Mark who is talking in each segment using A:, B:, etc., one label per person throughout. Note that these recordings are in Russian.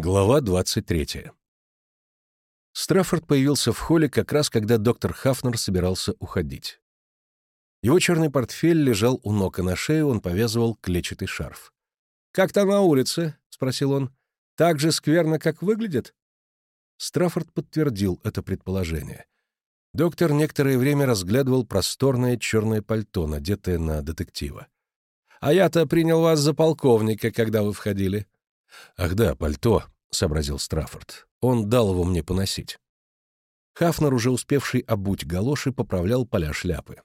A: Глава 23. Страффорд появился в холле как раз, когда доктор Хафнер собирался уходить. Его черный портфель лежал у ног, и на шее он повязывал клетчатый шарф. «Как там на улице?» — спросил он. «Так же скверно, как выглядит?» Страффорд подтвердил это предположение. Доктор некоторое время разглядывал просторное черное пальто, надетое на детектива. «А я-то принял вас за полковника, когда вы входили». «Ах да, пальто», — сообразил Страффорд. «Он дал его мне поносить». Хафнер, уже успевший обуть галоши, поправлял поля шляпы.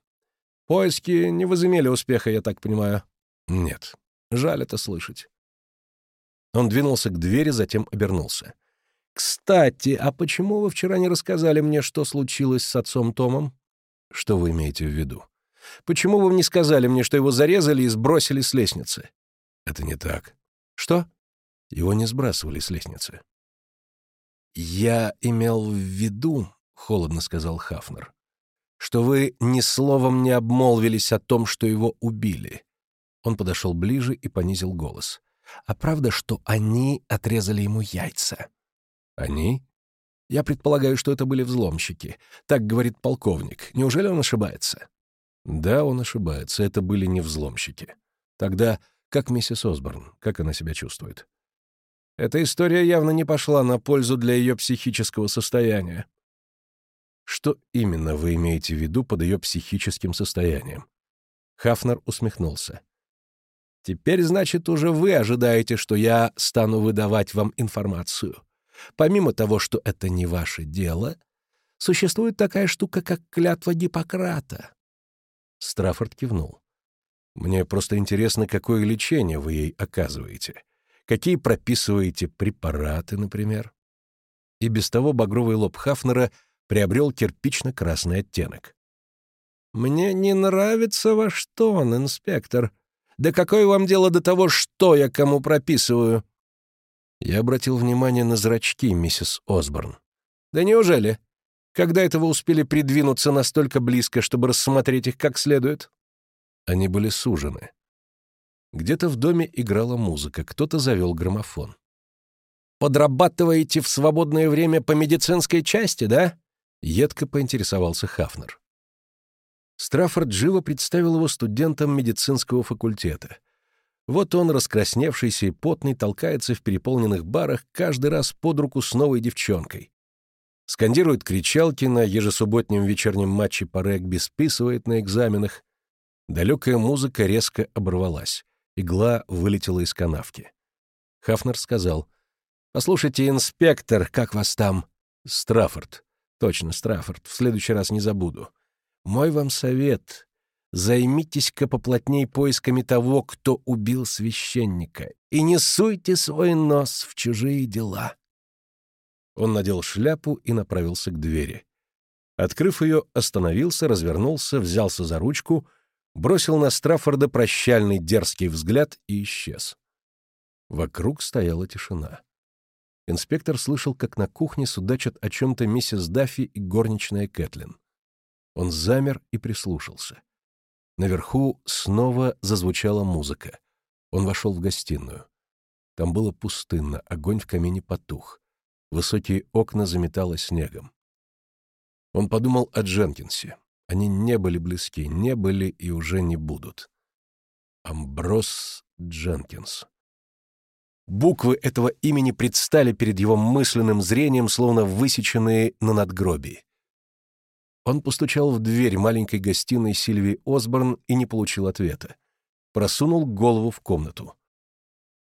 A: «Поиски не возымели успеха, я так понимаю?» «Нет. Жаль это слышать». Он двинулся к двери, затем обернулся. «Кстати, а почему вы вчера не рассказали мне, что случилось с отцом Томом?» «Что вы имеете в виду?» «Почему вы не сказали мне, что его зарезали и сбросили с лестницы?» «Это не так». «Что?» Его не сбрасывали с лестницы. «Я имел в виду, — холодно сказал Хафнер, — что вы ни словом не обмолвились о том, что его убили». Он подошел ближе и понизил голос. «А правда, что они отрезали ему яйца?» «Они?» «Я предполагаю, что это были взломщики. Так говорит полковник. Неужели он ошибается?» «Да, он ошибается. Это были не взломщики. Тогда как миссис Осборн? Как она себя чувствует?» Эта история явно не пошла на пользу для ее психического состояния. Что именно вы имеете в виду под ее психическим состоянием? Хафнер усмехнулся. Теперь, значит, уже вы ожидаете, что я стану выдавать вам информацию. Помимо того, что это не ваше дело, существует такая штука, как клятва Гиппократа. Страффорд кивнул. Мне просто интересно, какое лечение вы ей оказываете какие прописываете препараты, например. И без того багровый лоб Хафнера приобрел кирпично-красный оттенок. «Мне не нравится ваш тон, инспектор. Да какое вам дело до того, что я кому прописываю?» Я обратил внимание на зрачки, миссис Осборн. «Да неужели? Когда это вы успели придвинуться настолько близко, чтобы рассмотреть их как следует?» Они были сужены. Где-то в доме играла музыка, кто-то завел граммофон. «Подрабатываете в свободное время по медицинской части, да?» — едко поинтересовался Хафнер. Страффорд живо представил его студентом медицинского факультета. Вот он, раскрасневшийся и потный, толкается в переполненных барах каждый раз под руку с новой девчонкой. Скандирует кричалки на ежесубботнем вечернем матче по регби, списывает на экзаменах. Далекая музыка резко оборвалась. Игла вылетела из канавки. Хафнер сказал, «Послушайте, инспектор, как вас там?» «Страффорд». «Точно, Страффорд. В следующий раз не забуду. Мой вам совет. Займитесь-ка поплотней поисками того, кто убил священника, и не суйте свой нос в чужие дела». Он надел шляпу и направился к двери. Открыв ее, остановился, развернулся, взялся за ручку — бросил на Страффорда прощальный дерзкий взгляд и исчез. Вокруг стояла тишина. Инспектор слышал, как на кухне судачат о чем-то миссис Даффи и горничная Кэтлин. Он замер и прислушался. Наверху снова зазвучала музыка. Он вошел в гостиную. Там было пустынно, огонь в камине потух. Высокие окна заметало снегом. Он подумал о Дженкинсе. Они не были близки, не были и уже не будут. Амброс Дженкинс. Буквы этого имени предстали перед его мысленным зрением, словно высеченные на надгробии. Он постучал в дверь маленькой гостиной Сильвии Осборн и не получил ответа. Просунул голову в комнату.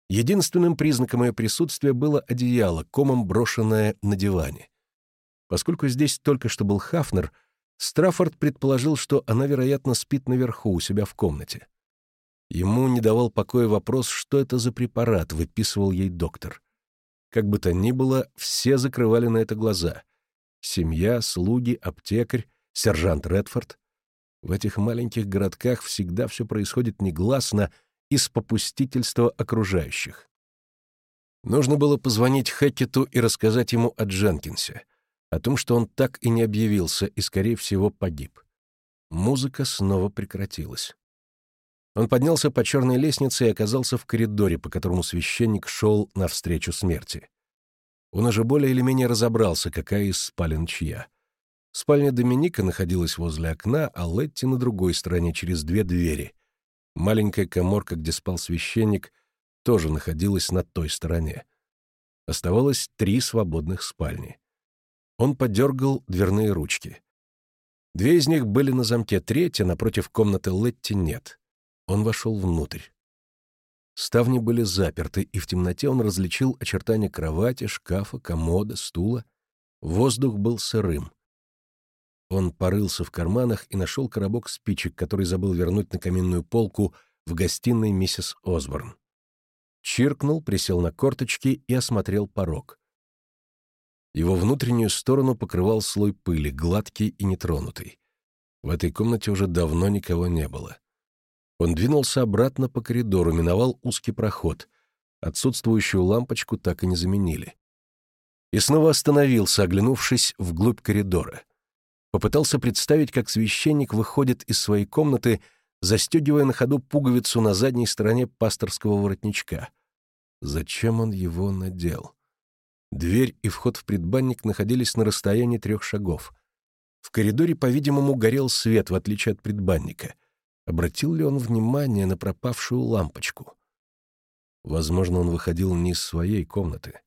A: Единственным признаком ее присутствия было одеяло, комом брошенное на диване. Поскольку здесь только что был Хафнер — Страффорд предположил, что она, вероятно, спит наверху у себя в комнате. Ему не давал покоя вопрос, что это за препарат выписывал ей доктор. Как бы то ни было, все закрывали на это глаза. Семья, слуги, аптекарь, сержант Редфорд. В этих маленьких городках всегда все происходит негласно из попустительства окружающих. Нужно было позвонить Хэкету и рассказать ему о Дженкинсе — о том, что он так и не объявился и, скорее всего, погиб. Музыка снова прекратилась. Он поднялся по черной лестнице и оказался в коридоре, по которому священник шел навстречу смерти. Он уже более или менее разобрался, какая из спален чья. Спальня Доминика находилась возле окна, а Летти на другой стороне, через две двери. Маленькая коморка, где спал священник, тоже находилась на той стороне. Оставалось три свободных спальни. Он подергал дверные ручки. Две из них были на замке, третья, напротив комнаты Летти, нет. Он вошел внутрь. Ставни были заперты, и в темноте он различил очертания кровати, шкафа, комода, стула. Воздух был сырым. Он порылся в карманах и нашел коробок спичек, который забыл вернуть на каминную полку в гостиной миссис Осборн. Чиркнул, присел на корточки и осмотрел порог. Его внутреннюю сторону покрывал слой пыли, гладкий и нетронутый. В этой комнате уже давно никого не было. Он двинулся обратно по коридору, миновал узкий проход. Отсутствующую лампочку так и не заменили. И снова остановился, оглянувшись вглубь коридора. Попытался представить, как священник выходит из своей комнаты, застегивая на ходу пуговицу на задней стороне пасторского воротничка. Зачем он его надел? Дверь и вход в предбанник находились на расстоянии трех шагов. В коридоре, по-видимому, горел свет, в отличие от предбанника — Обратил ли он внимание на пропавшую лампочку? Возможно, он выходил не из своей комнаты.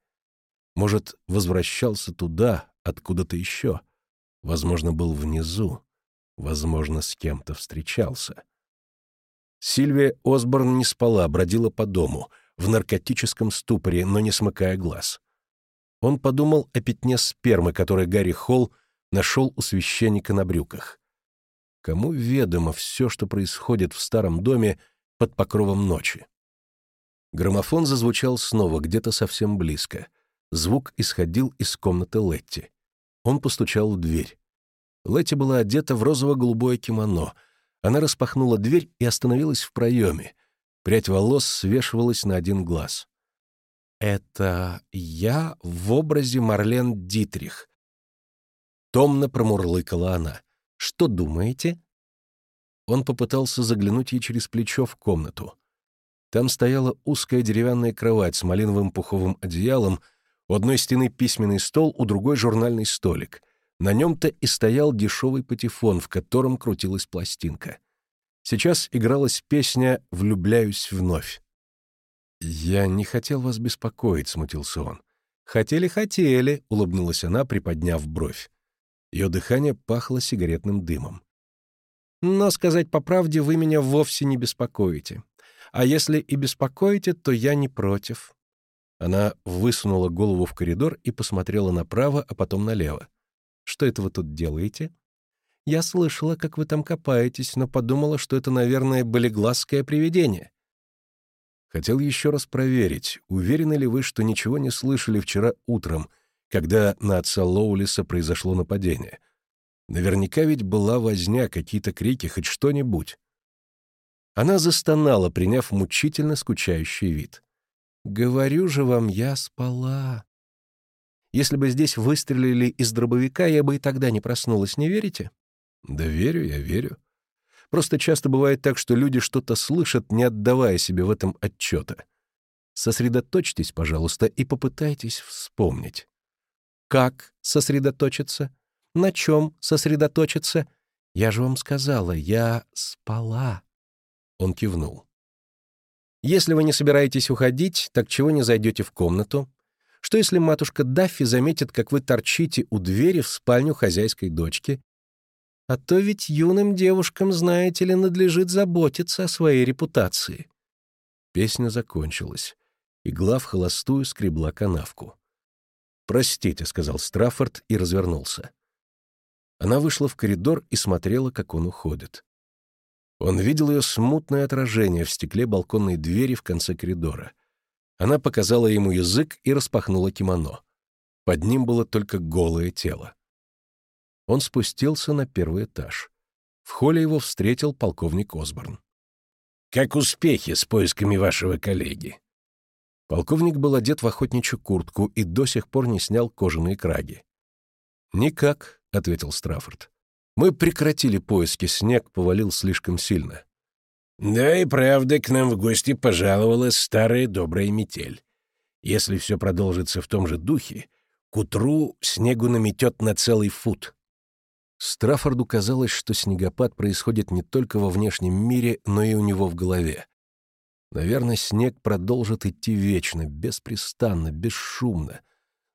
A: Может, возвращался туда, откуда-то еще. Возможно, был внизу. Возможно, с кем-то встречался. Сильвия Осборн не спала, бродила по дому, в наркотическом ступоре, но не смыкая глаз. Он подумал о пятне спермы, которое Гарри Холл нашел у священника на брюках. Кому ведомо все, что происходит в старом доме под покровом ночи? Граммофон зазвучал снова, где-то совсем близко. Звук исходил из комнаты Летти. Он постучал в дверь. Летти была одета в розово-голубое кимоно. Она распахнула дверь и остановилась в проеме. Прядь волос свешивалась на один глаз. «Это я в образе Марлен Дитрих», — томно промурлыкала она. Что думаете?» Он попытался заглянуть ей через плечо в комнату. Там стояла узкая деревянная кровать с малиновым пуховым одеялом, у одной стены письменный стол, у другой журнальный столик. На нем-то и стоял дешевый патефон, в котором крутилась пластинка. Сейчас игралась песня «Влюбляюсь вновь». «Я не хотел вас беспокоить», — смутился он. «Хотели-хотели», — улыбнулась она, приподняв бровь. Ее дыхание пахло сигаретным дымом. «Но, сказать по правде, вы меня вовсе не беспокоите. А если и беспокоите, то я не против». Она высунула голову в коридор и посмотрела направо, а потом налево. «Что это вы тут делаете?» «Я слышала, как вы там копаетесь, но подумала, что это, наверное, болеглазское привидение». Хотел еще раз проверить, уверены ли вы, что ничего не слышали вчера утром — когда на отца Лоулиса произошло нападение. Наверняка ведь была возня, какие-то крики, хоть что-нибудь. Она застонала, приняв мучительно скучающий вид. «Говорю же вам, я спала. Если бы здесь выстрелили из дробовика, я бы и тогда не проснулась, не верите?» «Да верю, я верю. Просто часто бывает так, что люди что-то слышат, не отдавая себе в этом отчета. Сосредоточьтесь, пожалуйста, и попытайтесь вспомнить. Как сосредоточиться? На чем сосредоточиться? Я же вам сказала, я спала. Он кивнул. Если вы не собираетесь уходить, так чего не зайдете в комнату? Что если матушка Даффи заметит, как вы торчите у двери в спальню хозяйской дочки? А то ведь юным девушкам, знаете ли, надлежит заботиться о своей репутации. Песня закончилась. Игла в холостую скребла канавку. «Простите», — сказал Страффорд и развернулся. Она вышла в коридор и смотрела, как он уходит. Он видел ее смутное отражение в стекле балконной двери в конце коридора. Она показала ему язык и распахнула кимоно. Под ним было только голое тело. Он спустился на первый этаж. В холле его встретил полковник Осборн. «Как успехи с поисками вашего коллеги?» Полковник был одет в охотничью куртку и до сих пор не снял кожаные краги. «Никак», — ответил Страффорд. «Мы прекратили поиски, снег повалил слишком сильно».
B: «Да и правда, к нам в гости пожаловалась старая добрая метель. Если все продолжится в том же духе, к утру снегу наметет на целый фут.
A: Страффорду казалось, что снегопад происходит не только во внешнем мире, но и у него в голове. Наверное, снег продолжит идти вечно, беспрестанно, бесшумно,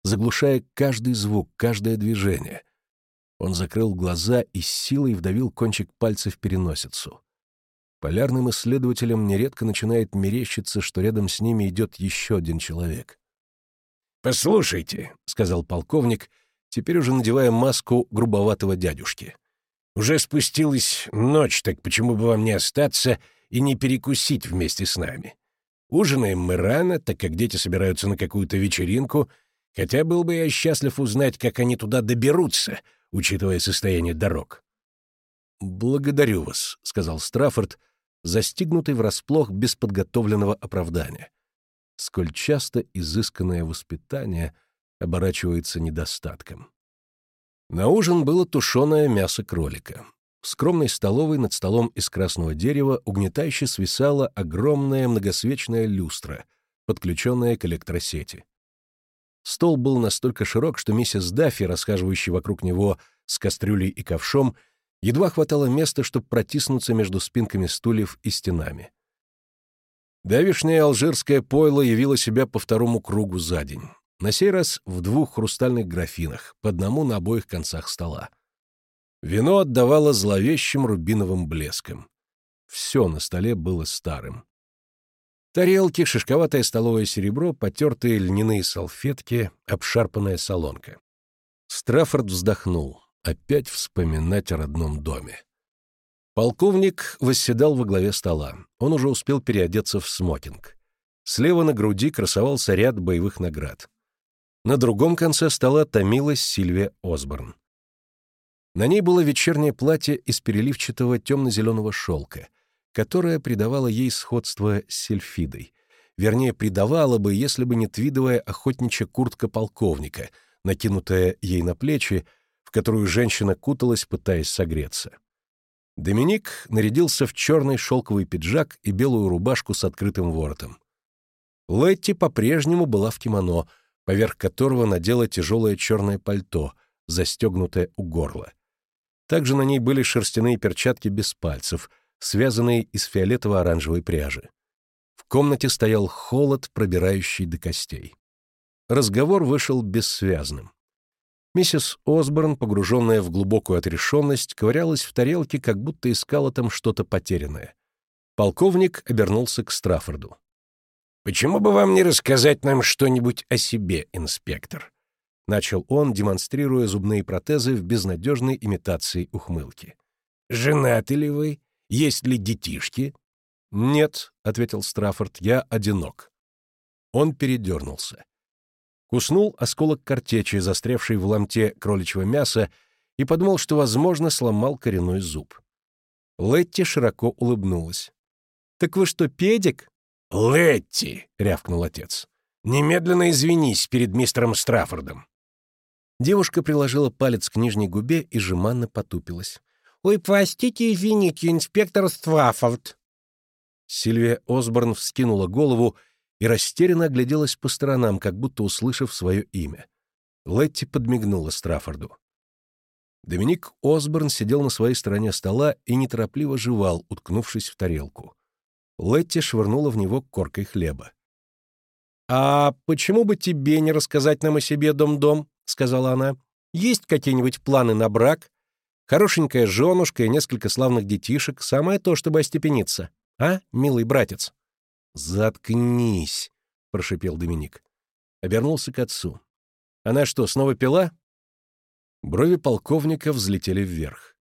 A: заглушая каждый звук, каждое движение. Он закрыл глаза и силой вдавил кончик пальца в переносицу. Полярным исследователям нередко начинает мерещиться, что рядом с ними идет еще один человек.
B: «Послушайте», — сказал полковник, теперь уже надевая маску грубоватого дядюшки. «Уже спустилась ночь, так почему бы вам не остаться и не перекусить вместе с нами? Ужинаем мы рано, так как дети собираются на какую-то вечеринку, хотя был бы я счастлив узнать, как они туда доберутся, учитывая состояние дорог».
A: «Благодарю вас», — сказал Страффорд, застигнутый врасплох без подготовленного оправдания. Сколь часто изысканное воспитание оборачивается недостатком. На ужин было тушеное мясо кролика. В скромной столовой над столом из красного дерева угнетающе свисала огромная многосвечная люстра, подключенная к электросети. Стол был настолько широк, что миссис Даффи, расхаживающая вокруг него с кастрюлей и ковшом, едва хватало места, чтобы протиснуться между спинками стульев и стенами. Давишнее алжирское пойло явило себя по второму кругу за день. На сей раз в двух хрустальных графинах, по одному на обоих концах стола. Вино отдавало зловещим рубиновым блеском. Все на столе было старым. Тарелки, шишковатое столовое серебро, потертые льняные салфетки, обшарпанная солонка. Страффорд вздохнул. Опять вспоминать о родном доме. Полковник восседал во главе стола. Он уже успел переодеться в смокинг. Слева на груди красовался ряд боевых наград. На другом конце стола томилась Сильвия Осборн. На ней было вечернее платье из переливчатого темно-зеленого шелка, которое придавало ей сходство с сельфидой. Вернее, придавало бы, если бы не твидовая охотничья куртка полковника, накинутая ей на плечи, в которую женщина куталась, пытаясь согреться. Доминик нарядился в черный шелковый пиджак и белую рубашку с открытым воротом. Летти по-прежнему была в кимоно, поверх которого надела тяжелое черное пальто, застегнутое у горла. Также на ней были шерстяные перчатки без пальцев, связанные из фиолетово-оранжевой пряжи. В комнате стоял холод, пробирающий до костей. Разговор вышел бессвязным. Миссис Осборн, погруженная в глубокую отрешенность, ковырялась в тарелке, как будто искала там что-то потерянное. Полковник обернулся к Страффорду.
B: «Почему бы вам не рассказать нам что-нибудь о себе, инспектор?» Начал он, демонстрируя зубные протезы в безнадежной имитации ухмылки. «Женаты ли вы? Есть ли детишки?»
A: «Нет», — ответил Страффорд, — «я одинок». Он передернулся куснул осколок картечи, застрявший в ломте кроличьего мяса, и подумал, что, возможно, сломал коренной зуб. Летти широко улыбнулась. «Так вы что, педик?»
B: «Летти!» — рявкнул отец. «Немедленно извинись перед мистером Страффордом».
A: Девушка приложила палец к нижней губе и жеманно потупилась.
C: «Ой, простите, извините, инспектор Страффорд».
A: Сильвия Осборн вскинула голову и растерянно огляделась по сторонам, как будто услышав свое имя. Летти подмигнула Страффорду. Доминик Осборн сидел на своей стороне стола и неторопливо жевал, уткнувшись в тарелку. Летти швырнула в него коркой хлеба.
C: «А почему бы тебе не рассказать нам о себе, дом-дом?» — сказала она. «Есть какие-нибудь планы на брак? Хорошенькая женушка и несколько славных детишек — самое то, чтобы остепениться. А, милый братец?»
A: «Заткнись!» — прошипел Доминик. Обернулся к отцу. «Она что, снова пила?» Брови полковника взлетели вверх.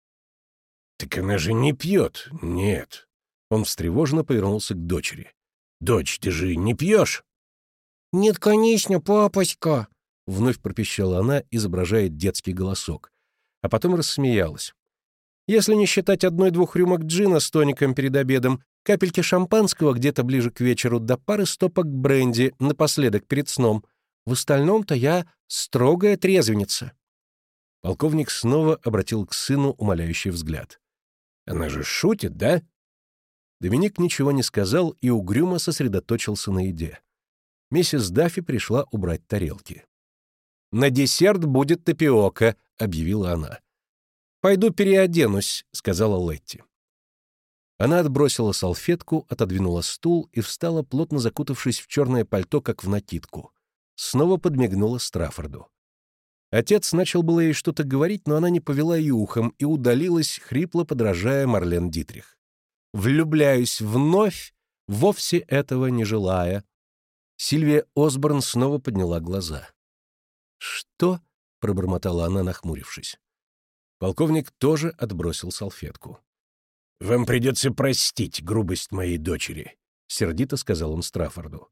B: «Так она же не пьет, нет».
A: Он встревоженно повернулся к дочери.
B: «Дочь, ты же не пьешь?»
C: «Нет, конечно, папочка!»
A: — вновь пропищала она, изображая детский голосок. А потом рассмеялась. «Если не считать одной-двух рюмок джина с тоником перед обедом, капельки шампанского где-то ближе к вечеру до пары стопок бренди напоследок перед сном. В остальном-то я строгая трезвенница». Полковник снова обратил к сыну умоляющий взгляд.
B: «Она же шутит, да?»
A: Доминик ничего не сказал и угрюмо сосредоточился на еде. Миссис Даффи пришла убрать тарелки. «На десерт будет тапиока», — объявила она. «Пойду переоденусь», — сказала Летти. Она отбросила салфетку, отодвинула стул и встала, плотно закутавшись в черное пальто, как в накидку. Снова подмигнула Страффорду. Отец начал было ей что-то говорить, но она не повела и ухом и удалилась, хрипло подражая Марлен Дитрих. «Влюбляюсь вновь, вовсе этого не желая». Сильвия Осборн снова подняла глаза. «Что?» — пробормотала она, нахмурившись. Полковник тоже отбросил салфетку.
B: «Вам придется простить грубость моей дочери», — сердито сказал он Страффорду.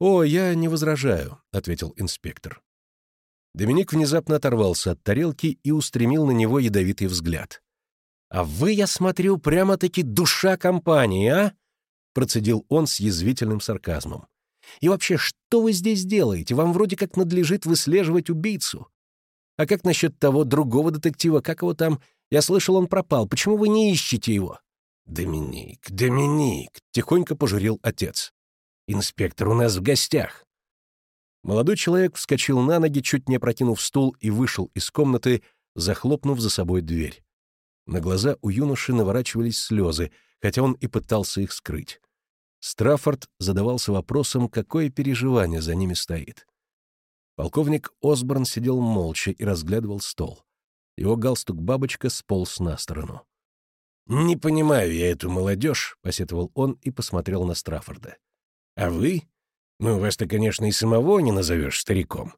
A: «О, я не возражаю», — ответил инспектор. Доминик внезапно оторвался от тарелки и устремил на него ядовитый взгляд. «А вы, я смотрю, прямо-таки душа компании, а?» — процедил он с язвительным сарказмом. «И вообще, что вы здесь делаете? Вам вроде как надлежит выслеживать убийцу. А как насчет того другого детектива, как его там? Я слышал, он пропал. Почему вы не ищете его?»
B: «Доминик, Доминик!» — тихонько пожурил отец. «Инспектор у нас в гостях».
A: Молодой человек вскочил на ноги, чуть не опрокинув стул, и вышел из комнаты, захлопнув за собой дверь. На глаза у юноши наворачивались слезы, хотя он и пытался их скрыть. Страффорд задавался вопросом, какое переживание за ними стоит. Полковник Осборн сидел молча и разглядывал стол. Его галстук-бабочка сполз на сторону.
B: «Не понимаю я эту молодежь», — посетовал он и посмотрел на Страффорда. «А вы? Ну, вас-то, конечно, и самого не назовешь стариком».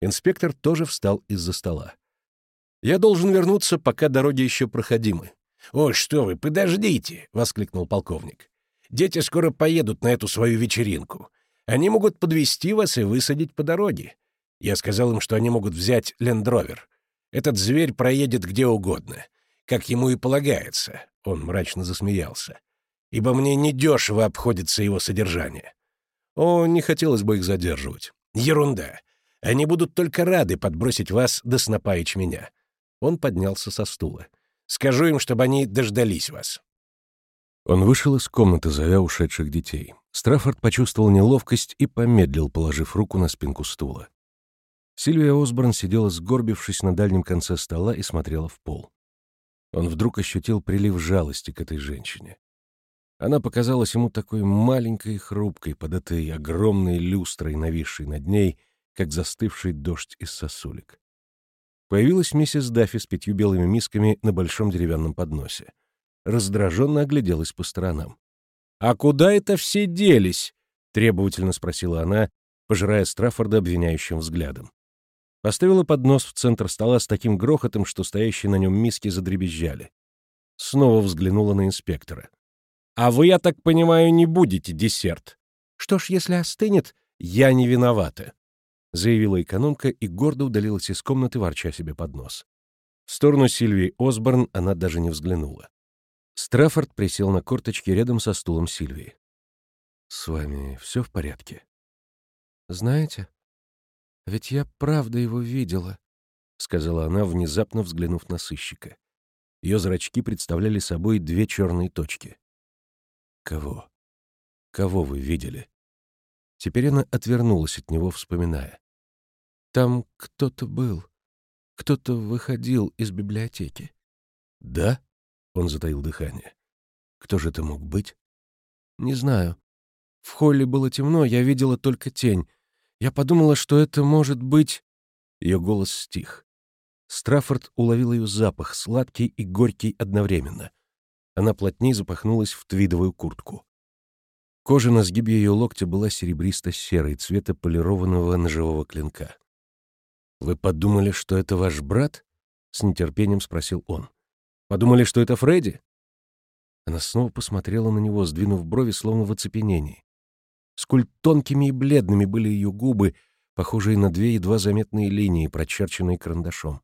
A: Инспектор тоже встал из-за стола. «Я должен вернуться, пока дороги еще проходимы».
B: «О, что вы, подождите!» — воскликнул полковник. «Дети скоро поедут на эту свою вечеринку. Они могут подвести вас и высадить по дороге. Я сказал им, что они могут взять лендровер. Этот зверь проедет где угодно как ему и полагается», — он мрачно засмеялся, «ибо мне недешево обходится его содержание».
A: «О, не хотелось бы их задерживать».
B: «Ерунда. Они будут только рады подбросить вас до снопа ячменя».
A: Он поднялся со стула.
B: «Скажу им, чтобы они дождались вас».
A: Он вышел из комнаты, зовя ушедших детей. Страффорд почувствовал неловкость и помедлил, положив руку на спинку стула. Сильвия Осборн сидела сгорбившись на дальнем конце стола и смотрела в пол. Он вдруг ощутил прилив жалости к этой женщине. Она показалась ему такой маленькой и хрупкой под этой огромной люстрой, нависшей над ней, как застывший дождь из сосулек. Появилась миссис Даффи с пятью белыми мисками на большом деревянном подносе. Раздраженно огляделась по сторонам. «А куда это все делись?» — требовательно спросила она, пожирая Страффорда обвиняющим взглядом. Поставила поднос в центр стола с таким грохотом, что стоящие на нем миски задребезжали. Снова взглянула на инспектора. «А вы, я так понимаю, не будете десерт?» «Что ж, если остынет, я не виновата», — заявила экономка и гордо удалилась из комнаты, ворча себе под нос. В сторону Сильвии Осборн она даже не взглянула. Страффорд присел на корточки рядом со стулом Сильвии. «С вами все в порядке?» «Знаете, ведь я правда его видела», — сказала она, внезапно взглянув на сыщика. Ее зрачки представляли собой две черные точки. «Кого? Кого вы видели?» Теперь она отвернулась от него, вспоминая. «Там кто-то был. Кто-то выходил из библиотеки». «Да?» — он затаил дыхание. «Кто же это мог быть?» «Не знаю. В холле было темно, я видела только тень. Я подумала, что это может быть...» Ее голос стих. Страффорд уловил ее запах, сладкий и горький одновременно. Она плотнее запахнулась в твидовую куртку. Кожа на сгибе ее локтя была серебристо-серой, цвета полированного ножевого клинка. «Вы подумали, что это ваш брат?» — с нетерпением спросил он. «Подумали, что это Фредди?» Она снова посмотрела на него, сдвинув брови, словно в оцепенении. Сколь тонкими и бледными были ее губы, похожие на две едва заметные линии, прочерченные карандашом.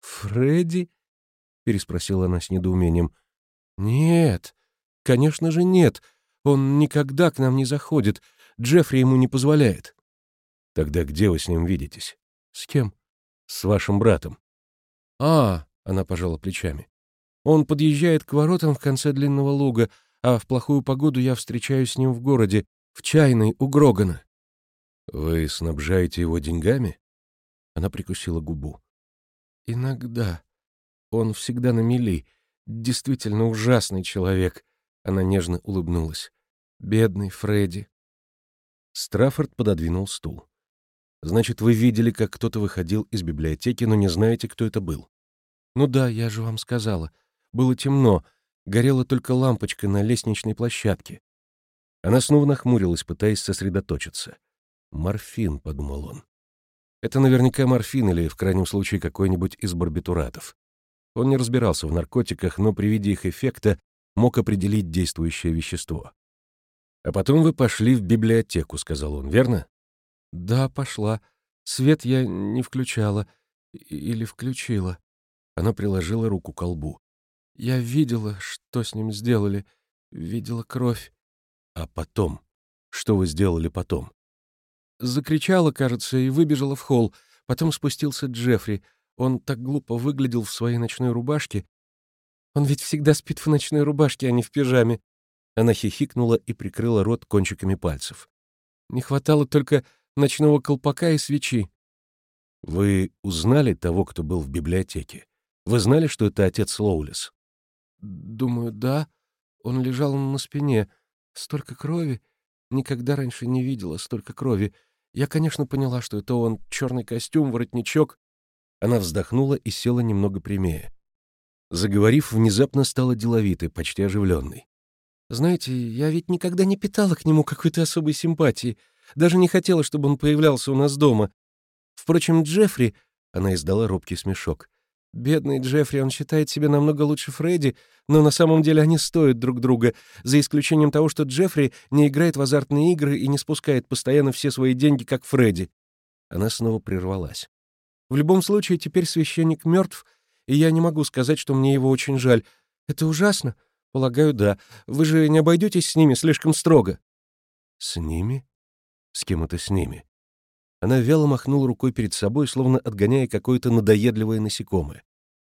A: «Фредди?» — переспросила она с недоумением. «Нет, конечно же нет. Он никогда к нам не заходит. Джеффри ему не позволяет». «Тогда где вы с ним видитесь?» «С кем?» «С вашим братом». «А!» — она пожала плечами. «Он подъезжает к воротам в конце длинного луга, а в плохую погоду я встречаюсь с ним в городе, в чайной у Грогана. «Вы снабжаете его деньгами?» Она прикусила губу.
C: «Иногда. Он всегда на мели. Действительно ужасный человек». Она нежно улыбнулась. «Бедный Фредди».
A: Страффорд пододвинул стул. «Значит, вы видели, как кто-то выходил из библиотеки, но не знаете, кто это был?»
C: «Ну да, я же вам сказала. Было темно. Горела только лампочка на лестничной площадке».
A: Она снова нахмурилась, пытаясь сосредоточиться. «Морфин», — подумал он. «Это наверняка морфин или, в крайнем случае, какой-нибудь из барбитуратов». Он не разбирался в наркотиках, но при виде их эффекта мог определить действующее вещество. «А потом вы пошли в библиотеку», — сказал он, верно?
C: «Да, пошла. Свет я не включала. Или включила». Она приложила руку к колбу. «Я видела, что с ним сделали. Видела кровь».
A: «А потом? Что вы сделали потом?»
C: Закричала, кажется, и выбежала в холл. Потом спустился Джеффри. Он так глупо выглядел в своей ночной рубашке. Он ведь всегда спит в ночной рубашке, а не в пижаме. Она хихикнула и прикрыла рот кончиками пальцев. Не хватало только ночного колпака и свечи.
A: Вы узнали того, кто был в библиотеке? Вы знали, что это отец Лоулис?
C: Думаю, да. Он лежал на спине. Столько крови. Никогда раньше не видела столько крови. Я, конечно, поняла, что это он. Черный костюм, воротничок.
A: Она вздохнула и села немного прямее. Заговорив, внезапно стала деловитой, почти оживленной.
C: «Знаете, я ведь никогда не питала к нему какой-то особой симпатии. Даже не хотела, чтобы он появлялся у нас дома. Впрочем, Джеффри...» — она издала робкий смешок. «Бедный Джеффри, он считает себя намного лучше Фредди, но на самом деле они стоят друг друга, за исключением того, что Джеффри не играет в азартные игры и не спускает постоянно все свои деньги, как Фредди». Она снова прервалась. «В любом случае, теперь священник мертв, и я не могу сказать, что мне его очень жаль. Это ужасно. Полагаю, да. Вы же не обойдетесь с ними слишком строго.
A: С ними? С кем это с ними? Она вяло махнула рукой перед собой, словно отгоняя какое-то надоедливое насекомое.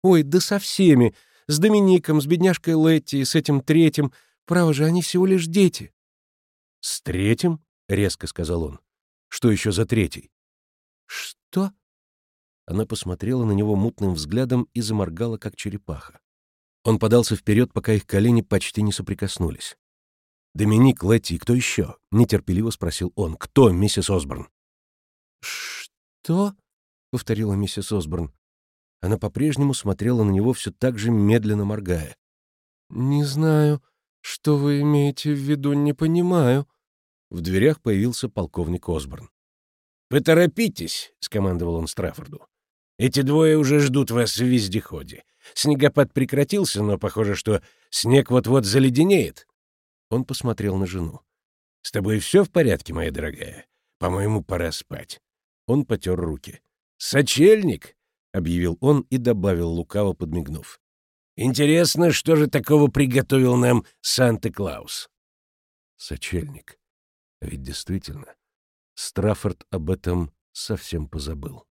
C: Ой, да со всеми. С Домиником, с бедняжкой Летти, с этим третьим. Право же, они всего лишь дети.
A: С третьим? — резко сказал он. Что еще за третий?
C: Что?
A: Она посмотрела на него мутным взглядом и заморгала, как черепаха. Он подался вперед, пока их колени почти не соприкоснулись. «Доминик, Летти, кто еще?» — нетерпеливо спросил он. «Кто, миссис Осборн?»
C: «Что?» — повторила миссис Осборн.
A: Она по-прежнему смотрела на него все так же медленно моргая.
C: «Не знаю, что вы имеете в виду, не понимаю».
A: В дверях появился полковник Осборн.
B: «Поторопитесь», — скомандовал он Страффорду. Эти двое уже ждут вас в вездеходе. Снегопад прекратился, но похоже, что снег вот-вот заледенеет. Он посмотрел на жену. «С тобой все в порядке, моя дорогая? По-моему, пора спать». Он потер руки. «Сочельник!» — объявил он и добавил, лукаво подмигнув. «Интересно, что же такого приготовил нам Санта-Клаус?»
A: «Сочельник. Ведь действительно, Страффорд об этом совсем позабыл».